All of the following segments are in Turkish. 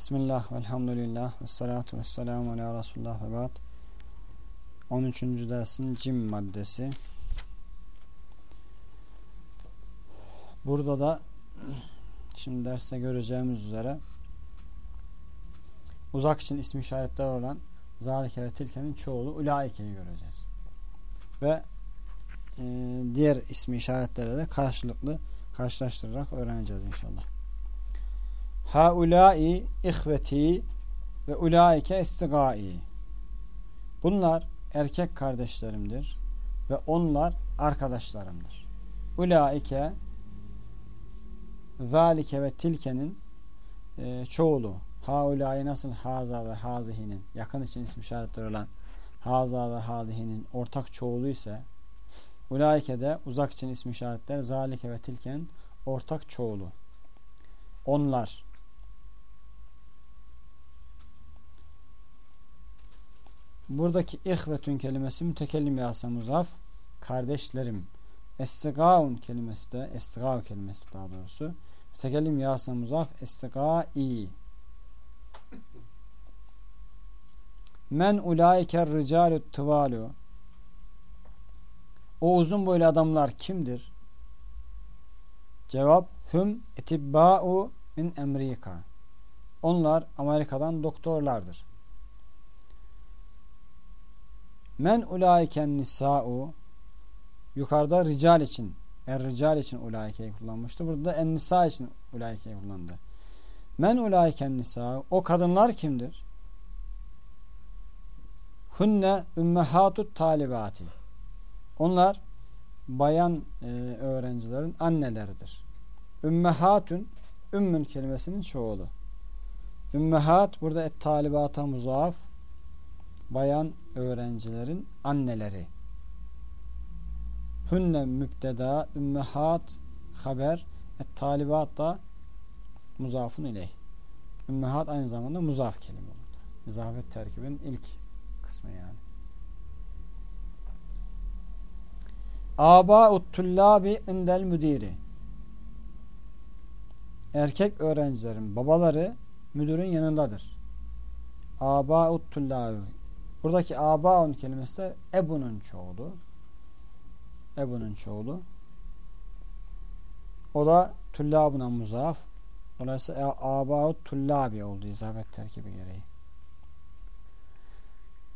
Bismillah, velhamdülillah, ve salatu ve selamu ala Resulullah ve ba'd. 13. dersin cim maddesi. Burada da şimdi derste göreceğimiz üzere uzak için ismi işaretler olan zalike ve tilkenin çoğulu ulaikeyi göreceğiz. Ve e, diğer ismi işaretlerle de karşılıklı karşılaştırarak öğreneceğiz inşallah. Haulai ihveti ve ulaike istigai. Bunlar erkek kardeşlerimdir ve onlar arkadaşlarımdır. Ulaike zalike ve tilkenin e, çoğulu. Haulai nasıl haza ve hazihinin yakın için isim işaretleri olan haza ve hazihinin ortak çoğulu ise ulaike de uzak için isim işaretleri zalike ve tilkenin ortak çoğulu. Onlar Buradaki ihvetün kelimesi mütekellim yasa muzaf kardeşlerim. Estigaun kelimesi de estigav kelimesi daha doğrusu mütekellim yasa muzaf estigai Men ulaiker ricalu tıvalu O uzun boylu adamlar kimdir? Cevap Hüm etibba'u min Amerika Onlar Amerika'dan doktorlardır. Men ulaiken nisa'u yukarıda rical için er rical için ulaikeyi kullanmıştı. Burada da en nisa için ulaikeyi kullandı. Men ulaiken nisa o kadınlar kimdir? Hunne ümmehatut talibati. Onlar bayan e, öğrencilerin anneleridir. Ümmehatun ümmün kelimesinin çoğulu. Ümmehat burada et talibata muzaaf bayan öğrencilerin anneleri. Hünne mübdeda, ümmehat haber, et talibat da muzafun ileyh. Ümmehat aynı zamanda muzaf kelime olur. İzafet terkibin ilk kısmı yani. Aba tullabi indel müdiri. Erkek öğrencilerin babaları müdürün yanındadır. Aba tullabi Buradaki abaun kelimesi de ebunun çoğulu. Ebunun çoğulu. O da tullabuna muzaf. Dolayısıyla abaut tullabi oldu izafet terkibi gereği.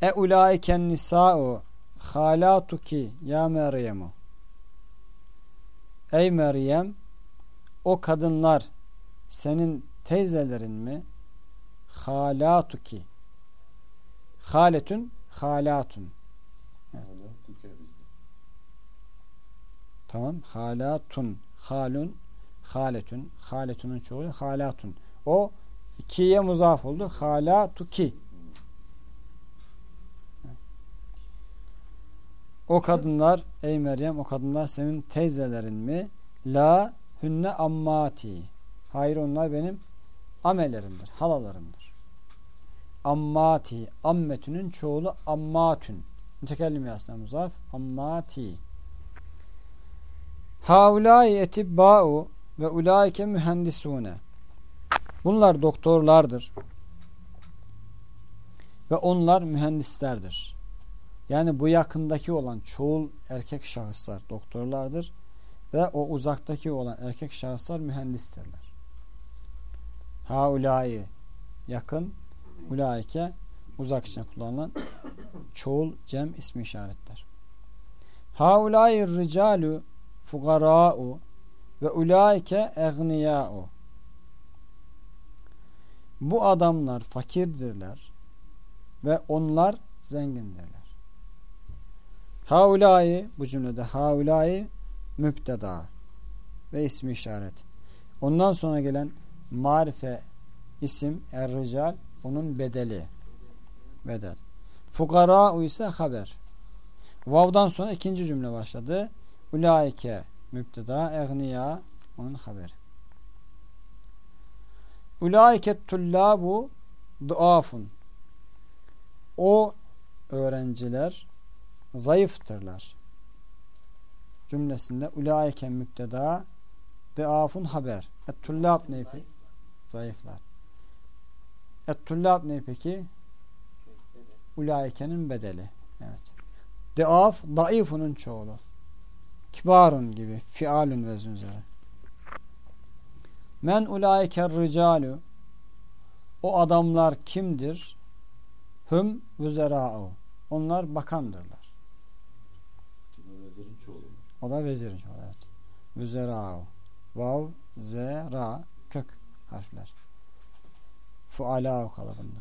E ulaiken nisa'u halatuki ya Meryem'u Ey Meryem o kadınlar senin teyzelerin mi? Halatuki Haletün, halatun. Tamam. Halatun, halun, haletün, haletunun çoğulu halatun. O ikiye muzaf oldu. Halatuki. O kadınlar ey Meryem o kadınlar senin teyzelerin mi? La hünne ammati. Hayır onlar benim amelerimdir, halalarımdır ammati. Ammetünün çoğulu ammatün. Mütekellim yasına muzaf ammati. Haulai etibba'u ve ulaike mühendisune bunlar doktorlardır. Ve onlar mühendislerdir. Yani bu yakındaki olan çoğul erkek şahıslar doktorlardır. Ve o uzaktaki olan erkek şahıslar mühendistirler. Haulai yakın Ulaike uzak için kullanılan çoğul cem ismi işaretler. Haulâi ricalu fugarâ'u ve ulaike egniyâ'u Bu adamlar fakirdirler ve onlar zengindirler. Haulâi bu cümlede haulâi müpteda ve ismi işaret. Ondan sonra gelen marife isim er-rical onun bedeli. Bedel. Fukara ise haber. Vav'dan sonra ikinci cümle başladı. Ulaike müpteda, egniya onun haberi. Ulaike tullabu duafun. O öğrenciler zayıftırlar. Cümlesinde ulaike müpteda, duafun haber. Et tullab ne? Zayıflar. Et-tullab ne peki? Ulaike'nin bedeli. Evet. Deaf, daifunun çoğulu. Kibarun gibi. Fialun vezn üzere. Men ulaiker ricalu o adamlar kimdir? Hüm vüzera'u. Onlar bakandırlar. Vezirin çoğulu. O da vezirin çoğulu. Evet. Vüzera'u. Vav, z, ra kök harfler. Fuala'u kalıbında.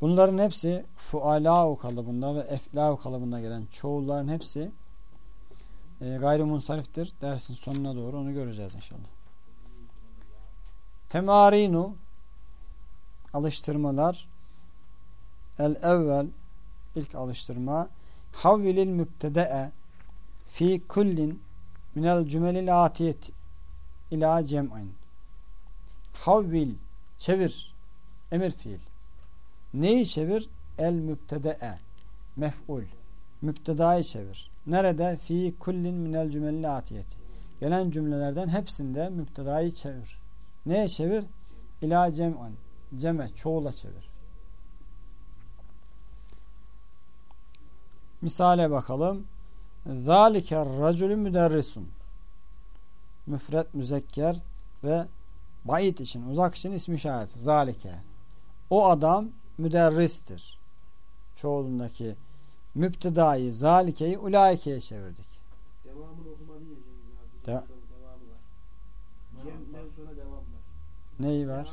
Bunların hepsi fuala'u kalıbında ve efla'u kalıbında gelen çoğulların hepsi e, gayrimunsariftir. Dersin sonuna doğru onu göreceğiz inşallah. Temarinu alıştırmalar el evvel ilk alıştırma havvilil mübtede'e fi kullin minel cümelil atiyet ila cem'in havvil çevir emir fiil. Neyi çevir? El mübtede'e mef'ul. Mübtedayı çevir. Nerede? Fi kullin minel cümelil atiyeti gelen cümlelerden hepsinde mübtedayı çevir. Neye çevir? İla cem'in ceme çoğula çevir. Misale bakalım. Zaliker racülü müderrisun. Müfret, müzekker ve bayit için, uzak için ismi işaret. Zalike. O adam müderristir. Çoğulundaki müptedayı, zalikeyi ulaike'ye çevirdik. Devamını okuma diyeceğim abi. De- devamı var. Cem'den sonra devam var. Neyi var?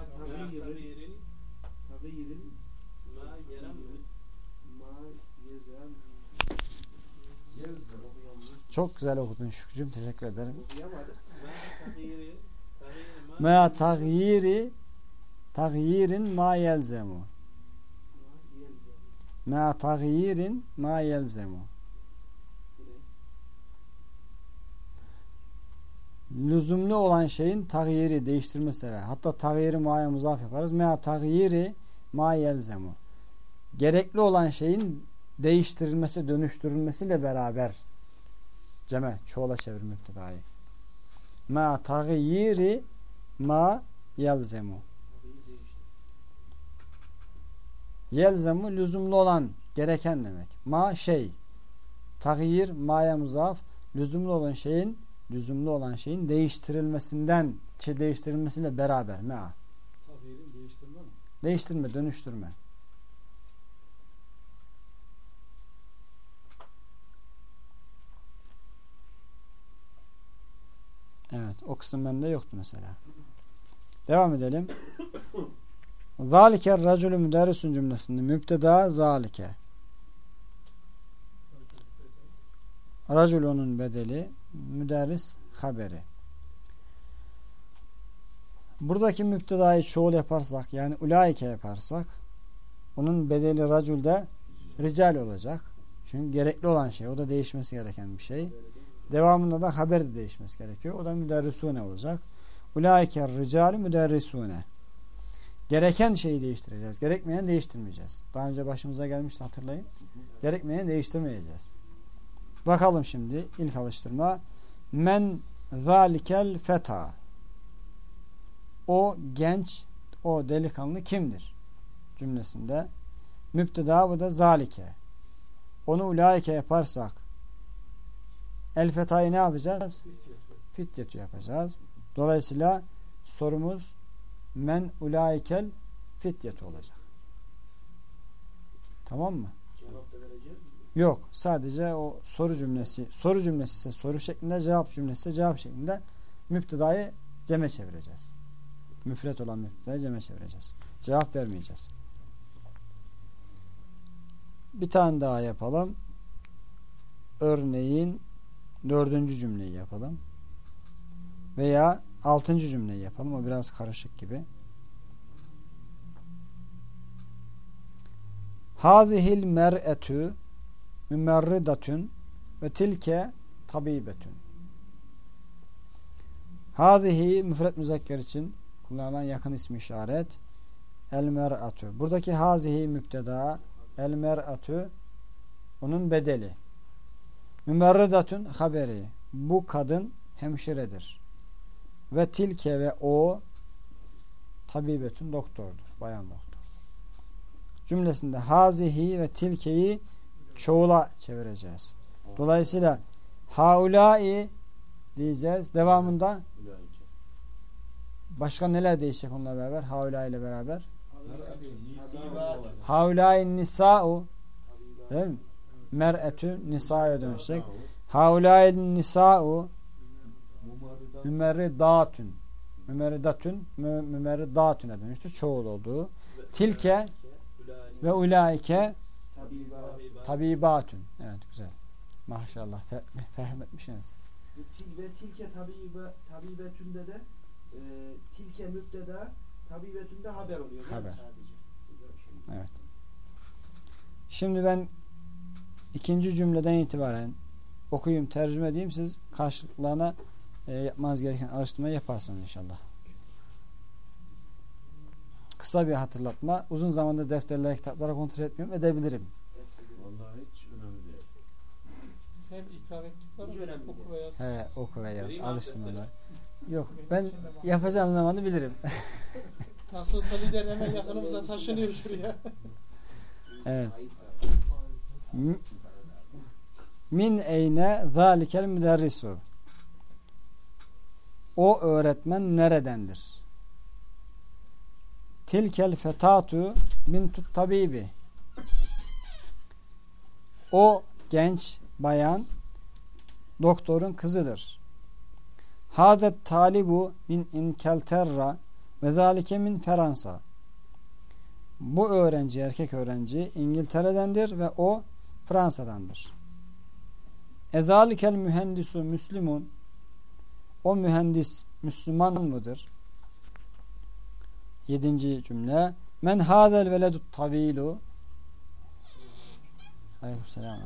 Yezem, Çok güzel okudun Şükrücüğüm. Teşekkür ederim. Ma tagyiri tagyirin ma yelzemu. Ma. Ma tagyirin ma yelzemu. lüzumlu olan şeyin tagyiri değiştirmesi sever. Hatta tagyiri ma'ya muzaf yaparız. Mea tagyiri ma yelzemu. Gerekli olan şeyin değiştirilmesi, dönüştürülmesiyle beraber ceme çoğula çevir müptedayı. Ma tagyiri ma yelzemu. Yelzemu lüzumlu olan, gereken demek. Ma şey. Tagyir ma'ya muzaf lüzumlu olan şeyin lüzumlu olan şeyin değiştirilmesinden şey değiştirilmesiyle beraber mea. Tabii değiştirme mi? Değiştirme, dönüştürme. Evet, o kısım bende yoktu mesela. Devam edelim. Zalike racülü müderrisun cümlesinde müpteda zalike. Racül bedeli, müderris haberi. Buradaki müptedayı çoğul yaparsak yani ulaike yaparsak onun bedeli racülde rical olacak. Çünkü gerekli olan şey. O da değişmesi gereken bir şey. Devamında da haber de değişmesi gerekiyor. O da müderrisune olacak. Ulaike rical müderrisune. Gereken şeyi değiştireceğiz. Gerekmeyen değiştirmeyeceğiz. Daha önce başımıza gelmişti hatırlayın. Gerekmeyen değiştirmeyeceğiz. Bakalım şimdi ilk alıştırma. Men zalikel feta. O genç, o delikanlı kimdir? Cümlesinde. Müpteda bu da zalike. Onu ulaike yaparsak el fetayı ne yapacağız? Fityetü yapacağız. Dolayısıyla sorumuz men ulaikel fityetü olacak. Tamam mı? Yok. Sadece o soru cümlesi, soru cümlesi ise soru şeklinde, cevap cümlesi ise cevap şeklinde müptedayı ceme çevireceğiz. Müfret olan müptedayı ceme çevireceğiz. Cevap vermeyeceğiz. Bir tane daha yapalım. Örneğin dördüncü cümleyi yapalım. Veya altıncı cümleyi yapalım. O biraz karışık gibi. Hazihil mer'etü mümerridatün ve tilke tabibetün. Hazihi müfret müzekker için kullanılan yakın ismi işaret el mer'atü. Buradaki hazihi müpteda el mer'atü onun bedeli. Mümerridatün haberi. Bu kadın hemşiredir. Ve tilke ve o tabibetün doktordur. Bayan doktor. Cümlesinde hazihi ve tilkeyi çoğula çevireceğiz. Dolayısıyla haulai diyeceğiz. Devamında başka neler değişecek onunla beraber? Haulai ile beraber. Haulai nisa'u değil mi? Mer'etü nisa'ya dönüşecek. Haulai nisa'u. Mümerridatün mümerridatün mü- mümerridatüne dönüştü. Çoğul olduğu. Tilke ve ulaike Tabibat. tabibatün. Evet güzel. Maşallah. Fe fehm etmişsiniz siz. Ve tilke tabibe, tabibetünde de e, tilke mübdeda tabibetünde haber oluyor. Haber. Sadece. Evet. Şimdi ben ikinci cümleden itibaren okuyayım, tercüme edeyim. Siz karşılıklarına e, yapmanız gereken alıştırmayı yaparsınız inşallah. Kısa bir hatırlatma. Uzun zamandır defterlere, kitaplara kontrol etmiyorum. Edebilirim. Vallahi hiç önemli değil. Hem ikrar ettik var Hiç önemli mı? değil. Oku ve yaz. He, oku ve yaz. Vereyim Alıştırmalar. Yok. Ben yapacağım zamanı bilirim. Nasıl olsa lider hemen yakınımıza taşınıyor şuraya. Evet. Min eyne zalikel müderrisu. O öğretmen neredendir? Tilkel fetatu bintut tabibi. O genç bayan doktorun kızıdır. Hadet talibu min inkelterra ve zalike min Fransa. Bu öğrenci, erkek öğrenci İngiltere'dendir ve o Fransa'dandır. Ezalikel mühendisu müslümun o mühendis Müslüman mıdır? Yedinci cümle Men hadel veledut tavilu Aleykümselam.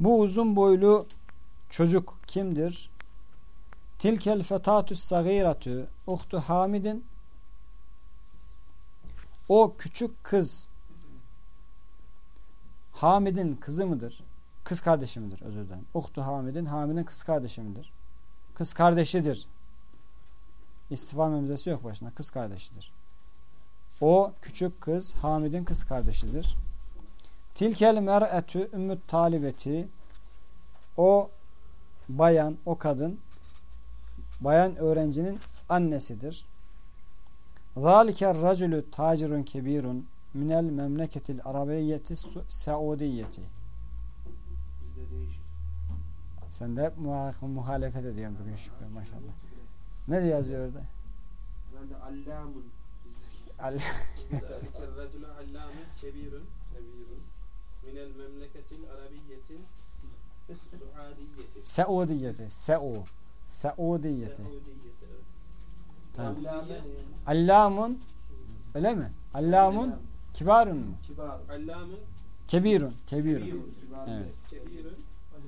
Bu uzun boylu çocuk kimdir? Tilkel fetatü sagiratü uhtu Hamidin o küçük kız Hamid'in kızı mıdır? Kız kardeşi midir? Özür dilerim. Uhtu Hamid'in Hamid'in kız kardeşi midir? Kız kardeşidir. İstifam emzesi yok başına. Kız kardeşidir. O küçük kız Hamid'in kız kardeşidir. Tilkel mer'etü ümmüt talibeti o bayan, o kadın bayan öğrencinin annesidir. Zaliker racülü tacirun kebirun minel memleketil arabiyyeti saudiyeti. Bizde değişik. Sen de hep muhalefet ediyorsun bugün Şükrü maşallah. Ne diye yazıyor orada? Ben de allamun. Racula allamun kebirun. Kebirun. Minel memleketil arabiyyetil suadiyyeti. Seudiyeti. Seu. Seudiyeti. Tamam. Allamun. Öyle mi? Allamun. Kibarun mu? Kibar. Allamun. Kebirun. Kebirun. Kebirun. Evet. Kebirun.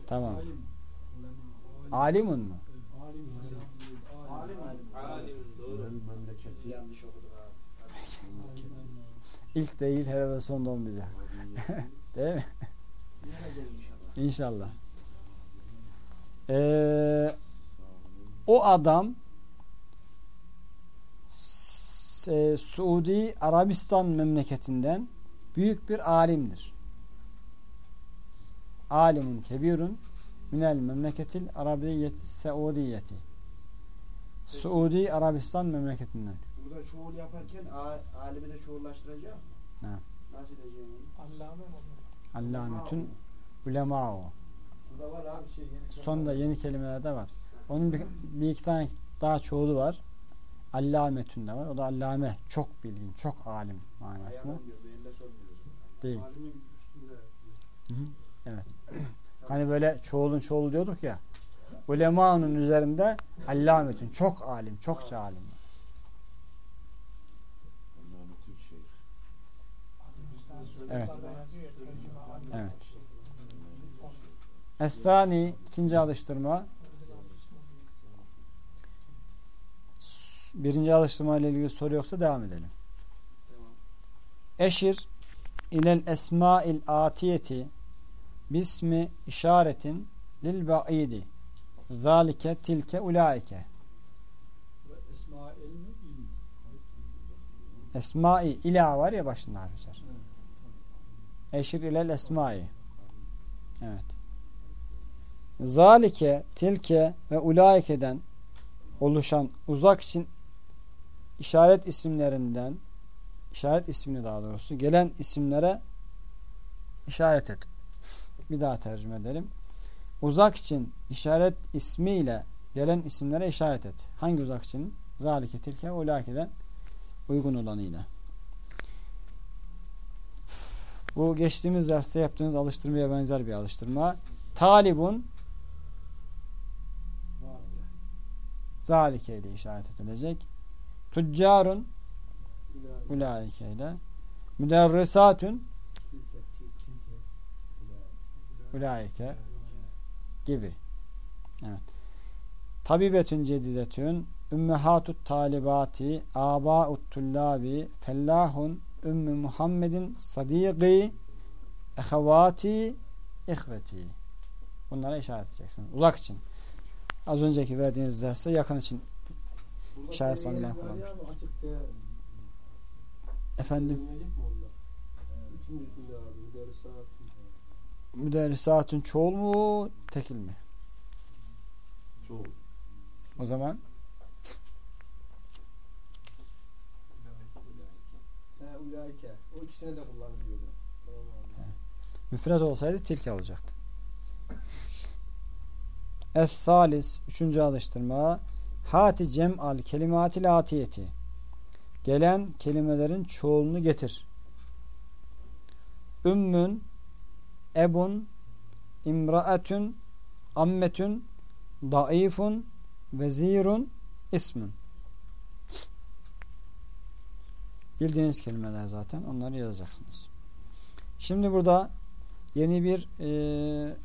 Tamam. Alim. Alimun mu? İlk değil herhalde son da olmayacak. değil mi? İnşallah. Ee, o adam e, Suudi Arabistan memleketinden büyük bir alimdir. Alimun kebirun minel memleketil arabiyyeti Saudiyeti. Suudi Arabistan memleketinden. Burada çoğul yaparken alimi de çoğullaştıracak mı? Ha. Nasıl edeceğim onu? Allame mi? Allametün ulema o. Şurada var abi şey yeni. Sonda yeni kelimeler de var. Onun bir, bir iki tane daha çoğulu var. Allametün de var. O da allame. Çok bilgin, çok alim manasında. Değil. Alimin üstünde. Hı hı. Evet. Hani böyle çoğulun çoğulu diyorduk ya. Ulemanın üzerinde allametün. Çok alim, çokça alim. Evet. Evet. Es-sani ikinci alıştırma. Birinci alıştırma ile ilgili soru yoksa devam edelim. Eşir ilel esma'il atiyeti bismi işaretin lil ba'idi zalike tilke ulaike? Esma-i ila var ya başında harfler. Eşir ilel esma-i. Evet. Zalike, tilke ve ulaikeden oluşan uzak için işaret isimlerinden işaret ismini daha doğrusu gelen isimlere işaret et. Bir daha tercüme edelim. Uzak için işaret ismiyle gelen isimlere işaret et. Hangi uzak için? Zalike tilke ulakiden uygun olanıyla. Bu geçtiğimiz derste yaptığınız alıştırmaya benzer bir alıştırma. Talibun zalike ile işaret edilecek. Tüccarun ulaike ile. Müderrisatun ulaike gibi. Evet. Tabibetün cedidetün ümmehatut talibati aba'ut tullabi fellahun ümmü Muhammedin sadiki ehevati ihveti bunlara işaret edeceksiniz. Uzak için. Az önceki verdiğiniz derste yakın için İşaret sanılan kullanmış. efendim Üçüncüsünde abi. Müderrisatın çoğul mu tekil mi? Çoğu. O zaman ulaike. O ikisine de kullanılıyordu. Müfret olsaydı tilke olacaktı. Es-salis üçüncü alıştırma hati cem'al kelimatil atiyeti gelen kelimelerin çoğulunu getir. Ümmün ebun imraetün ammetün daifun vezirun ismun bildiğiniz kelimeler zaten onları yazacaksınız. Şimdi burada yeni bir e,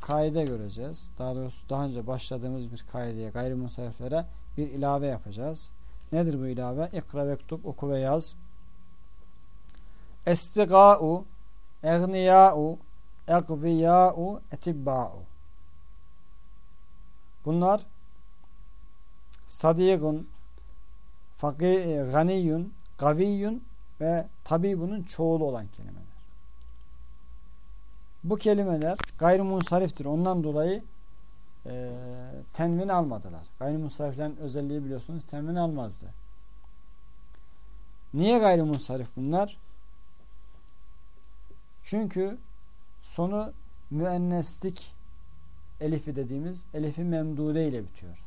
kaide göreceğiz. Daha doğrusu daha önce başladığımız bir kaideye gayrimusariflere bir ilave yapacağız. Nedir bu ilave? İkra ve kutub, oku ve yaz. Estiga'u, egniya'u, egviya'u, etibba'u. Bunlar sadigun, fakir, ganiyun, gaviyyun ve tabibunun çoğulu olan kelimeler. Bu kelimeler gayrimunsariftir. Ondan dolayı e, tenvin almadılar. Gayrimunsariflerin özelliği biliyorsunuz tenvin almazdı. Niye gayrimunsarif bunlar? Çünkü sonu müenneslik elifi dediğimiz elifi memdude ile bitiyor.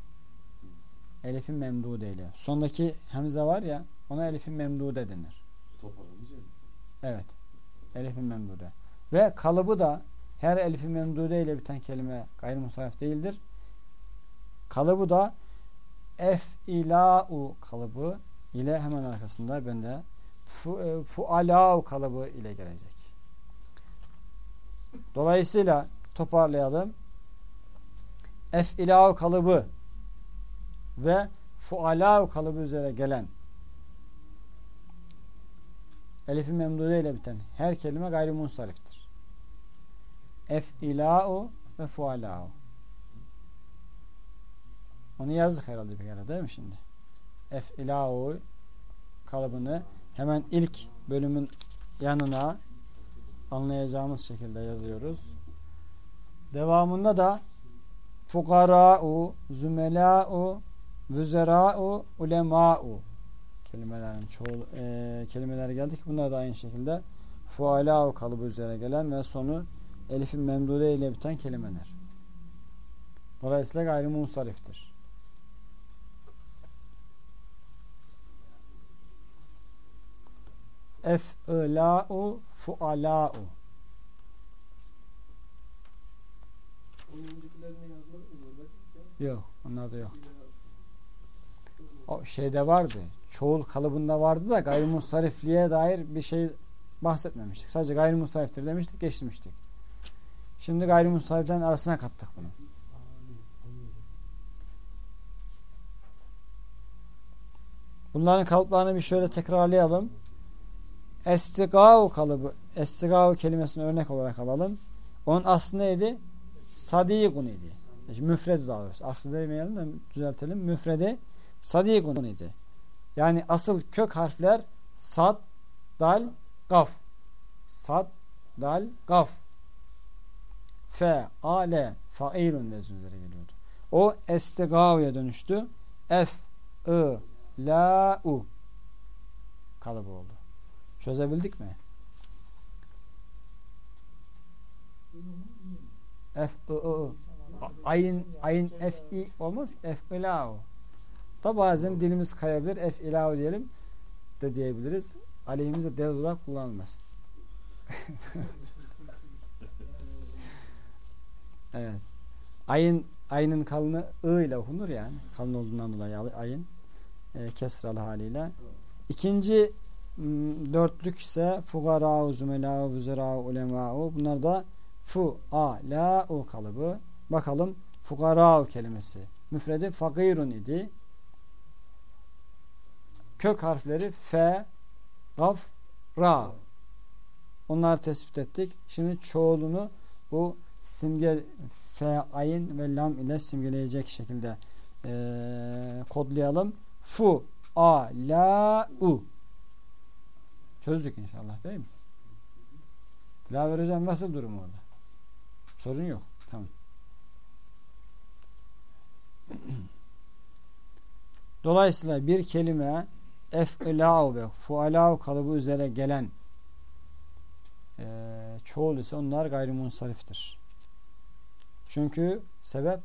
Elifi memdude ile. Sondaki hemze var ya ona elifi memdude denir. Evet. Elifi memdude. Ve kalıbı da her elifi memdude ile biten kelime gayrimusarif değildir. Kalıbı da ef'ila'u kalıbı ile hemen arkasında bende fu, e, fuala'u kalıbı ile gelecek. Dolayısıyla toparlayalım. Ef'ila'u kalıbı ve fuala'u kalıbı üzere gelen elifi memdude ile biten her kelime gayrimunsariftir. Ef'ila'u ve fuala'u. Onu yazdık herhalde bir kere değil mi şimdi? Ef'ila'u kalıbını hemen ilk bölümün yanına anlayacağımız şekilde yazıyoruz. Devamında da fukara'u, zümela'u, vüzera'u, ulema'u kelimelerin çoğu e, kelimeler geldik. Bunlar da aynı şekilde fuala'u kalıbı üzere gelen ve sonu elifin memdude ile biten kelimeler. Dolayısıyla gayrimunsariftir. Görmedik ya. Yok. Onlar da yoktu. O şeyde vardı. Çoğul kalıbında vardı da gayrimusarifliğe dair bir şey bahsetmemiştik. Sadece gayrimusariftir demiştik, geçmiştik. Şimdi gayrimusariflerin arasına kattık bunu. Bunların kalıplarını bir şöyle tekrarlayalım. Estigau kalıbı, estigau kelimesini örnek olarak alalım. Onun aslı neydi? Sadigun idi. İşte müfredi daha doğrusu. Aslı demeyelim de düzeltelim. Müfredi sadigun idi. Yani asıl kök harfler Sad, dal, gaf. Sad, dal, gaf. Fe, ale, failun vezn üzere geliyordu. O estigavya dönüştü. F, I, la, u kalıbı oldu. Çözebildik mi? F, I, I. Ayın, ayın F, I olmaz. F, I, la, u. Da bazen dilimiz kayabilir. F, I, la, u diyelim de diyebiliriz. Aleyhimize delil olarak kullanılmasın. evet. Ayın ayının kalını ı ile okunur yani. Kalın olduğundan dolayı ayın e, kesralı haliyle. İkinci dörtlük ise fugara'u, zümela'u, vüzera'u, ulema'u. Bunlar da fu, a, la, u kalıbı. Bakalım fugara'u kelimesi. Müfredi fakirun idi. Kök harfleri f, gaf, ra. Onları tespit ettik. Şimdi çoğulunu bu simge f, ayin ve lam ile simgeleyecek şekilde ee, kodlayalım. Fu, a, la, u. Çözdük inşallah değil mi? Dilaver hocam nasıl durum orada? Sorun yok. Tamam. Dolayısıyla bir kelime ef'ilâhu ve fualâhu kalıbı üzere gelen e, çoğul ise onlar gayrimunsariftir. Çünkü sebep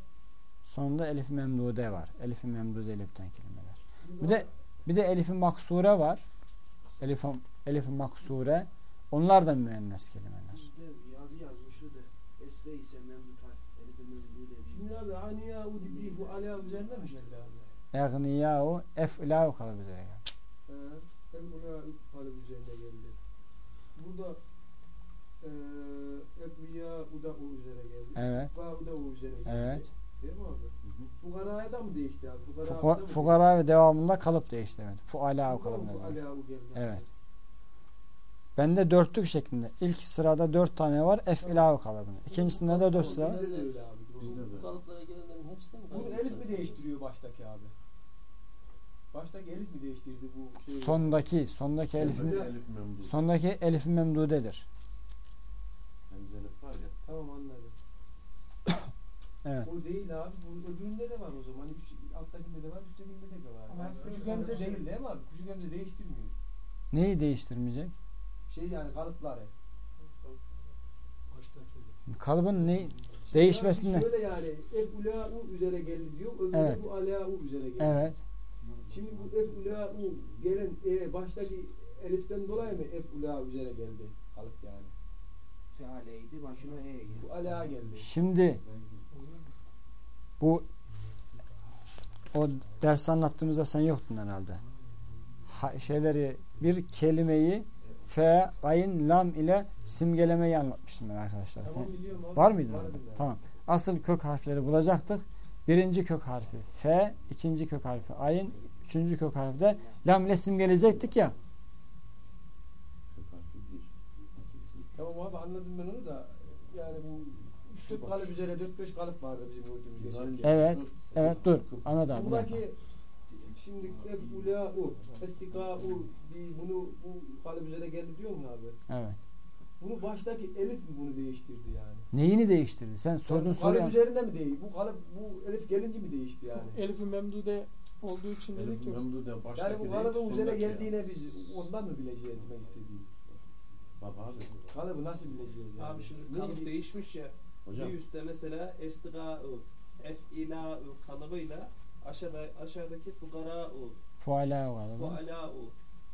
sonunda elif memdude var. Elif memdude eliften kelimeler. Bir de bir de elif maksure var. Elif elif maksure. Onlar da müennes kelimeler. Yazı yazmıştı da esre ise. Elif. Şimdi abi aniya u ala üzerinde mi abi? Kalıbı üzere geldi. Hem buna kalıp üzerinde geldi. Burada eee Ebniya u da u üzere geldi. Evet. Ba u da u üzere geldi. Evet. Değil mi abi? Fukaraya da mı değişti abi? Fukara Fuka- Fukara ve devamında kalıp değişti. Evet. Fualâhu kalıbına Bu geldi. ala u geldi. Evet. Bende dörtlük şeklinde. İlk sırada dört tane var. Ef'ilâhu kalıbında. İkincisinde de dört sıra. Bizde de öyle abi. Bizde de. Bu kalıplara gelenlerin hepsi de mi? Bunu elif mi değiştiriyor baştaki abi? Baştaki elif mi değiştirdi bu şeyi? Sondaki, sondaki elif, Sondaki elif sondaki elif memdudedir. Hemze elif var ya. Tamam anladım. Evet. O değil abi. Bu öbüründe de var o zaman. Üç, alttakinde de var, üsttekinde de var. Ama Yani küçük hemze değil değil mi abi? Küçük hemze değiştirmiyor. Neyi değiştirmeyecek? Şey yani kalıpları. Kalıbın ne Yani değişmesinde. Şöyle yani F ula u üzere geldi diyor. Öbürü Evet. bu ala u üzere geldi. Evet. Şimdi bu F ula u gelen e, baştaki eliften dolayı mı F ula üzere geldi? Kalıp yani. Fealeydi başına e geldi. Bu ala geldi. Şimdi bu o ders anlattığımızda sen yoktun herhalde. Ha, şeyleri bir kelimeyi fe, ayın, lam ile simgelemeyi anlatmıştım ben arkadaşlar. Sen, Tamam biliyorum abi. var orada? ben. Tamam. Asıl kök harfleri bulacaktık. Birinci kök harfi fe, ikinci kök harfi ayın, üçüncü kök harfi de lam ile simgeleyecektik ya. Tamam abi anladım ben onu da yani bu 3-4 kalıp üzere 4-5 kalıp vardı bizim gördüğümüz geçen. Evet, Evet dur. Dakika. Buradaki şimdi F ula u, estika u bunu bu kalıp üzere geldi diyor mu abi? Evet. Bunu baştaki elif mi bunu değiştirdi yani? Neyini değiştirdi? Sen Yani sorduğun bu soruya. kalıp üzerinde mi değil? Bu kalıp bu elif gelince mi değişti yani? Elif-i Memdude olduğu için dedik Elif ki memdu de baştaki Yani bu kalıbın üzerine geldiğine biz ondan mı bileceğiz demek istediğim? Baba abi. Kalıbı nasıl bileceğiz yani? Abi şimdi kalıp değişmiş ya. Hocam. Bir üstte mesela estiga'u, ef'ila'u kalıbıyla aşağıda aşağıdaki fugara'u, Fuala var. fuala'u.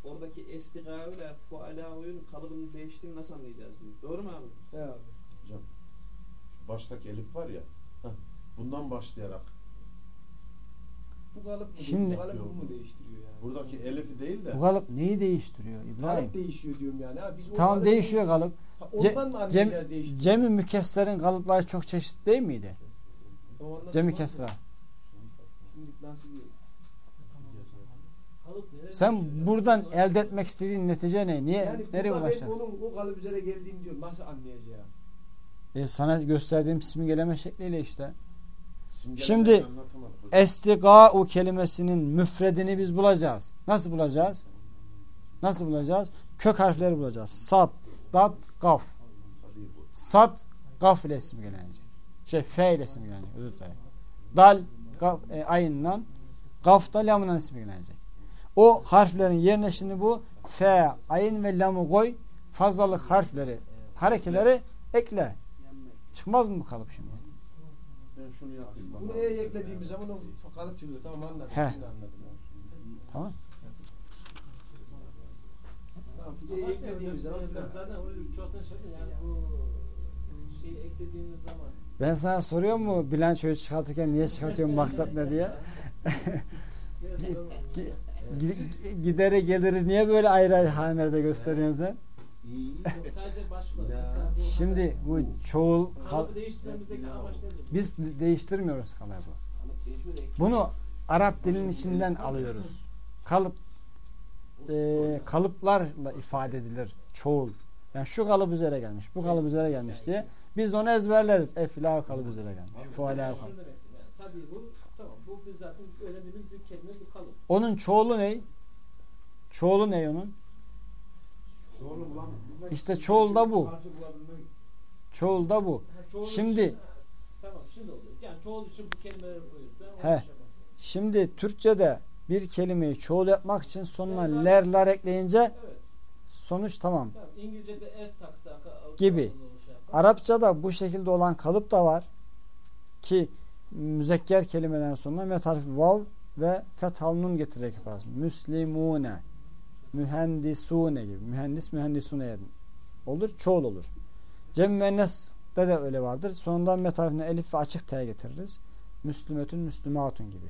Oradaki estiga'u ile fuala'u'nun kalıbının değiştiğini nasıl anlayacağız bunu? Doğru mu abi? He abi. Hocam. Şu baştaki elif var ya. heh, bundan başlayarak Bu kalıp mı? Şimdi- bu kalıp bu mu değiştiriyor yani? buradaki elifi değil de Bu kalıp neyi değiştiriyor İbrahim? Kalıp değişiyor diyorum yani. Ha, biz o Tamam değişiyor kalıp. Ha, Ce- Ondan mı Cem? Cem-i Mükesser'in kalıpları çok çeşitli değil miydi? Cem-i. Kesra. Şimdi nasıl Sen buradan elde etmek istediğin netice ne? Niye? Yani nereye ulaşacaksın? onun o kalıp üzere geldiğini diyorum. Nasıl anlayacağım? E, sana gösterdiğim simgeleme şekliyle işte. simgelemeyi Şimdi-. Estiga'u kelimesinin müfredini biz bulacağız. Nasıl bulacağız? Nasıl bulacağız? Kök harfleri bulacağız. Sad, dat, gaf. Sad, gaf ile simgelenecek. Şey, fe ile simgelenecek. Özür dilerim. Dal, gaf, e, ayından, gaf da lamından simgelenecek. O harflerin yerine şimdi bu fe, ayın ve lamı koy. Fazlalık harfleri, harekeleri ekle. Çıkmaz mı bu kalıp şimdi? Ben şunu yapayım. Bunu. E'ye eklediğimiz zaman o kalıp çıkıyor. Tamam anladım. He. Şimdi anladım. Tamam. Tamam. E'ye eklediğimiz zaman Ben zaten onu çok da şey yani bu şeyi eklediğimiz zaman Ben sana soruyor mu bilançoyu çıkartırken niye çıkartıyorum maksat ne diye? biraz sonra- Gi- gi- Gideri geliri niye böyle ayrı ayrı hanelerde gösteriyorsun sen? Şimdi bu çoğul kal- biz değiştirmiyoruz kalıbı. Bunu Arap dilinin içinden alıyoruz. Kalıp e, kalıplarla ifade edilir çoğul. Yani şu kalıp üzere gelmiş, bu kalıp üzere gelmiş diye biz onu ezberleriz. Efla kalıp üzere gelmiş. Fuala kalıp. Şunu demek istedim. Yani sadece bu tamam bu biz zaten öğrendiğimiz bir kelime bir kalıp. Onun çoğulu ne? Çoğulu ne onun? İşte çoğul da bu. Çoğul da bu. Şimdi- tamam şimdi oluyor. Yani çoğul için bu kelimeleri koyuyoruz. Şey. Şimdi Türkçe'de bir kelimeyi çoğul yapmak için sonuna lerler ekleyince Evet. sonuç tamam. Tamam. İngilizce'de s taksi aka- Gibi. şey. Arapçada bu şekilde olan kalıp da var ki müzekker kelimeden sonra met harfi vav ve fethal nun getirerek yaparız. Müslimune, mühendisune gibi. Mühendis mühendisune olur. Çoğul olur. Cem müennesde de öyle vardır. Sonundan harfine elif ve açık t getiririz. Müslümetün, müslümatun gibi.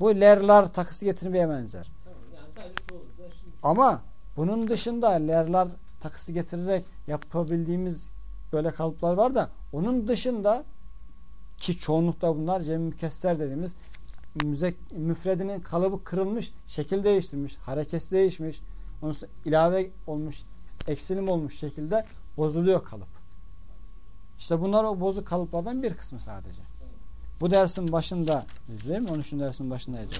Bu lerlar takısı getirmeye benzer. Tamam. Yani şimdi Ama bunun dışında lerler takısı getirerek yapabildiğimiz böyle kalıplar var da onun dışında ki çoğunlukta bunlar cem mükesser dediğimiz müzek, müfredinin kalıbı kırılmış, şekil değiştirmiş, harekesi değişmiş, onun ilave olmuş, eksilim olmuş şekilde bozuluyor kalıp. İşte bunlar o bozuk kalıplardan bir kısmı sadece. Bu dersin başında değil mi? 13. dersin başındaydı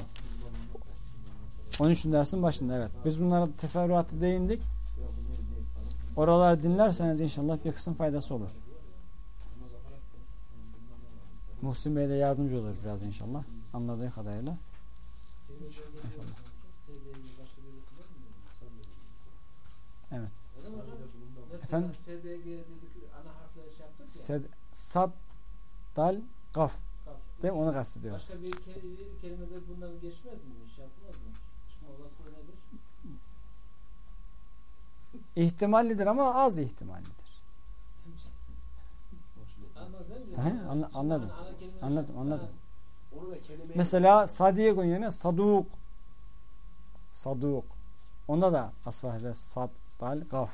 o. 13. dersin başında evet. Biz bunlara teferruatı değindik. Oraları dinlerseniz inşallah bir kısım faydası olur. Muhsin Bey de yardımcı olur biraz inşallah. Anladığı kadarıyla. İnşallah. Evet. Efendim? Sed, sad, dal, gaf. Değil mi? Onu kastediyoruz. Başka bir ke- kelimede bunların geçmez mi? Şey yapmaz mı? Çıkma olasılığı nedir? İhtimallidir ama az ihtimallidir. He, anla- anladım. Anladım, anladım. Ha, Onu da kelime Mesela sadiyekun yerine saduk. Saduk. Onda da asahre sad, dal, gaf.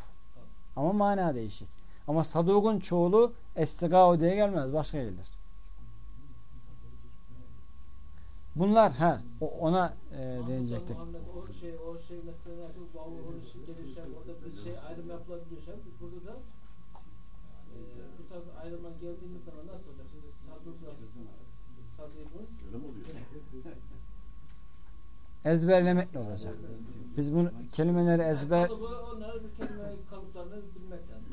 Ama mana değişik. Ama sadukun çoğulu estigao diye gelmez. Başka gelir. Bunlar ha ona e, değinecektik. O şey o şey mesela bu vav o şey gelir şey orada bir şey ayrım yapılabiliyor şey. Burada da e, bu tarz ayrıma geldiğimiz zaman nasıl olacak? Şimdi sadukun Öyle mi oluyor? Ezberlemekle olacak. Biz bunu kelimeleri ezber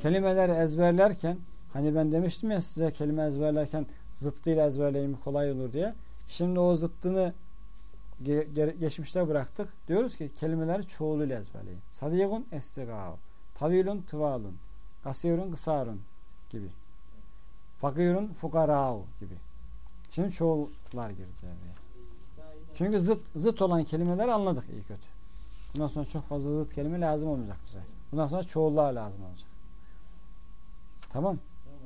kelimeleri ezberlerken hani ben demiştim ya size kelime ezberlerken zıttıyla ezberleyin kolay olur diye. Şimdi o zıttını ge- ge- geçmişte bıraktık. Diyoruz ki kelimeleri çoğuluyla ezberleyin. Sadiyegun estigao. Tavilun tıvalun. Kasirun kısarun gibi. Fakirun fukarao gibi. Şimdi çoğullar girdi devreye. Çünkü zıt, zıt olan kelimeleri anladık iyi kötü. Bundan sonra çok fazla zıt kelime lazım olmayacak bize. Bundan sonra çoğullar lazım olacak. Tamam. Tamam.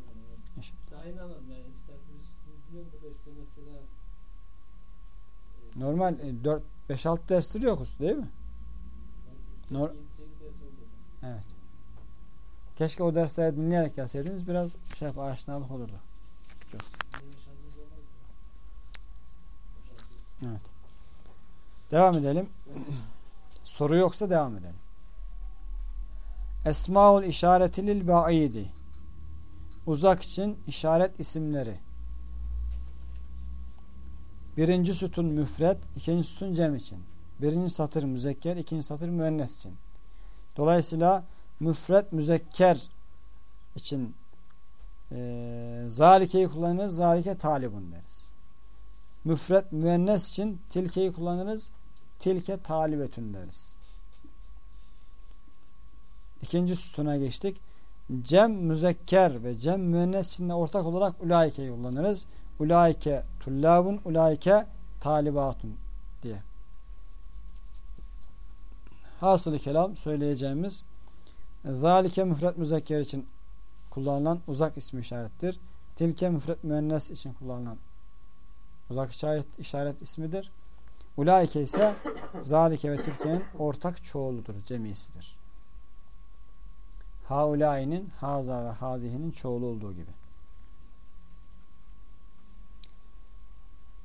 Daha yani. İşte mesela e, Normal 4 5-6 ders sürüyoruz değil mi? Nor- 7-8 ders oldu. Evet. Keşke o dersleri dinleyerek gelseydiniz biraz şey yap aşinalık olurdu. Çok. Benim şansımız olmaz mı? Şansımız. Evet. Devam edelim. Soru yoksa devam edelim. Esmaul işareti lil ba'idi. Uzak için işaret isimleri. Birinci sütun müfret, ikinci sütun cem için. Birinci satır müzekker, ikinci satır müennes için. Dolayısıyla müfret müzekker için e, zalikeyi kullanırız. Zalike talibun deriz. Müfret müennes için tilkeyi kullanırız. Tilke talibetün deriz. İkinci sütuna geçtik. Cem müzekker ve cem müennes için de ortak olarak ulaikeyi kullanırız. Ulaike tullabun, ulaike talibatun diye. Hasılı kelam söyleyeceğimiz zalike müfret müzekker için kullanılan uzak ismi işarettir. Tilke müfret müennes için kullanılan uzak işaret, işaret ismidir. Ulaike ise zalike ve tilkenin ortak çoğuludur, cemisidir. Haulai'nin haza ve hazihinin çoğulu olduğu gibi.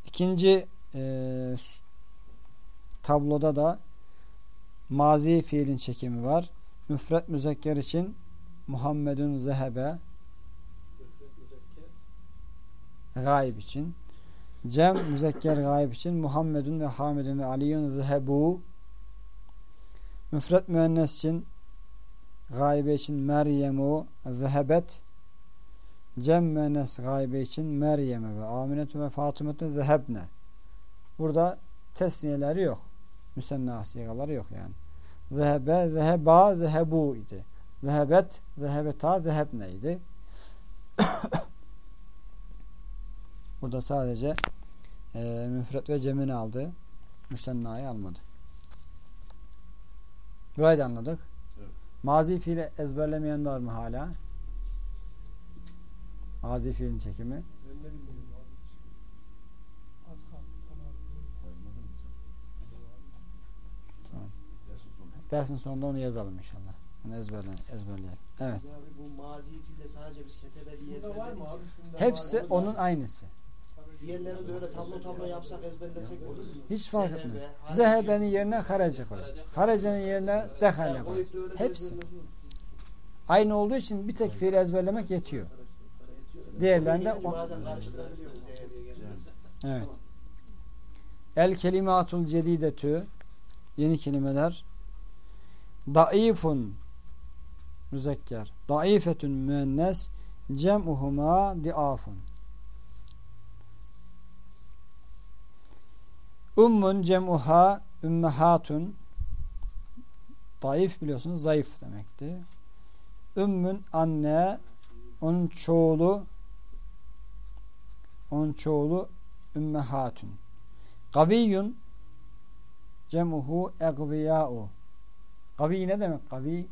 İkinci e, tabloda da mazi fiilin çekimi var. Müfret müzekker için Muhammedun zehebe müzekker. gayb için Cem müzekker gayb için Muhammedun ve Hamidun ve Aliyun zehebu Müfret müennes için gaybe için Meryemu zehebet Cem müennes gaybe için Meryem'e ve Aminetü ve Fatımetü zehebne Burada tesniyeleri yok. Müsenna sigaları yok yani. Zehebe, zeheba, zehebu idi. Zehebet, zehebeta, zehebne idi. Burada sadece e, müfret ve cemini aldı. Müsennayı almadı. Burayı da anladık. Evet. Mazi fiili ezberlemeyen var mı hala? Mazi fiilin çekimi. Ben de bilmiyorum abi. Az kaldı tamam. Yazmadın mı sen? Tamam. Dersin sonu. Dersin sonunda onu yazalım inşallah. Onu ezberle, ezberleyelim. Evet. Abi bu mazi fiilde sadece biz ketebe diye Hepsi onun aynısı. Diğerlerini böyle tablo tablo yapsak ezberlesek olur mu? Hiç fark etmez. Zehebenin yerine harece koy. Harecenin yerine dehale koy. Hepsi. Aynı olduğu için bir tek fiil ezberlemek yetiyor. Diğerlerinde Gelince o- bazen karıştırabiliyoruz zehebeye gelince. Evet. El kelimatul cedidetü yeni kelimeler daifun müzekker daifetün müennes cem'uhuma diafun ummun cem'uha ümmehatun daif biliyorsunuz zayıf demekti. Ümmün anne onun çoğulu onun çoğulu ümmehatun. Gaviyyun cemuhu egviya'u. Gavi ne demek? Gavi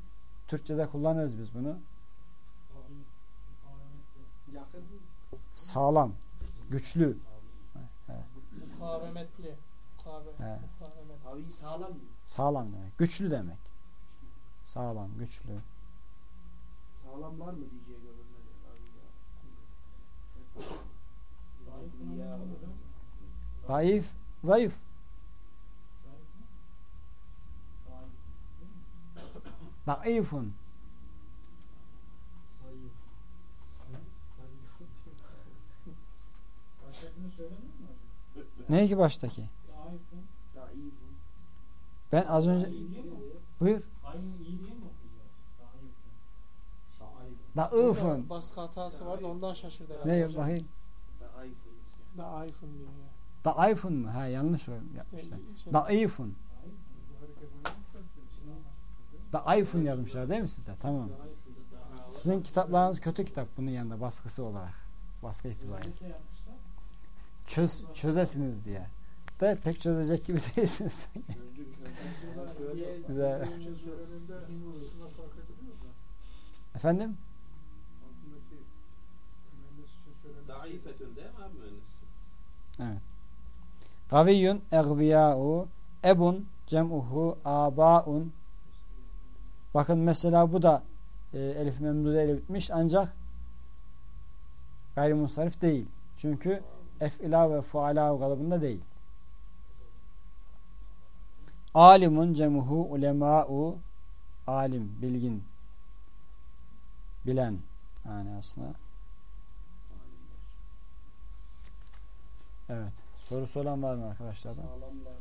Türkçe'de kullanırız biz bunu. Sağlam, güçlü. Mukavemetli. Abi sağlam mı? Sağlam demek. Güçlü demek. Sağlam, güçlü. Sağlamlar mı diyeceği görünmedi. Abi ya. Ya. Zayıf, zayıf. Daifun. Ne ki baştaki? Daifun. Ben az önce buyur. Daifun. Baskı hatası vardı ondan şaşırdı herhalde. Ne bakayım? Daifun. Da iPhone diyor ya. Daifun mu? Ha yanlış yapmışlar. İşte şey- Daifun. Daifun yazmışlar değil mi sizde? Tamam. Sizin kitaplarınız kötü kitap bunun yanında baskısı olarak. Baskı itibariyle. Çöz, çözesiniz diye. De pek çözecek gibi değilsiniz. Güzel. Efendim? Daifetün değil mi abi? Evet. Gaviyyun egviyâ'u ebun cem'uhu âbâ'un Bakın mesela bu da e, elif memdude ile bitmiş ancak gayrimunsarif değil. Çünkü ef'ila ve fuala kalıbında değil. Alimun cemuhu ulema'u alim, bilgin bilen manasına. Evet. Sorusu olan var mı arkadaşlardan? Sağlamlar?